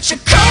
such a cold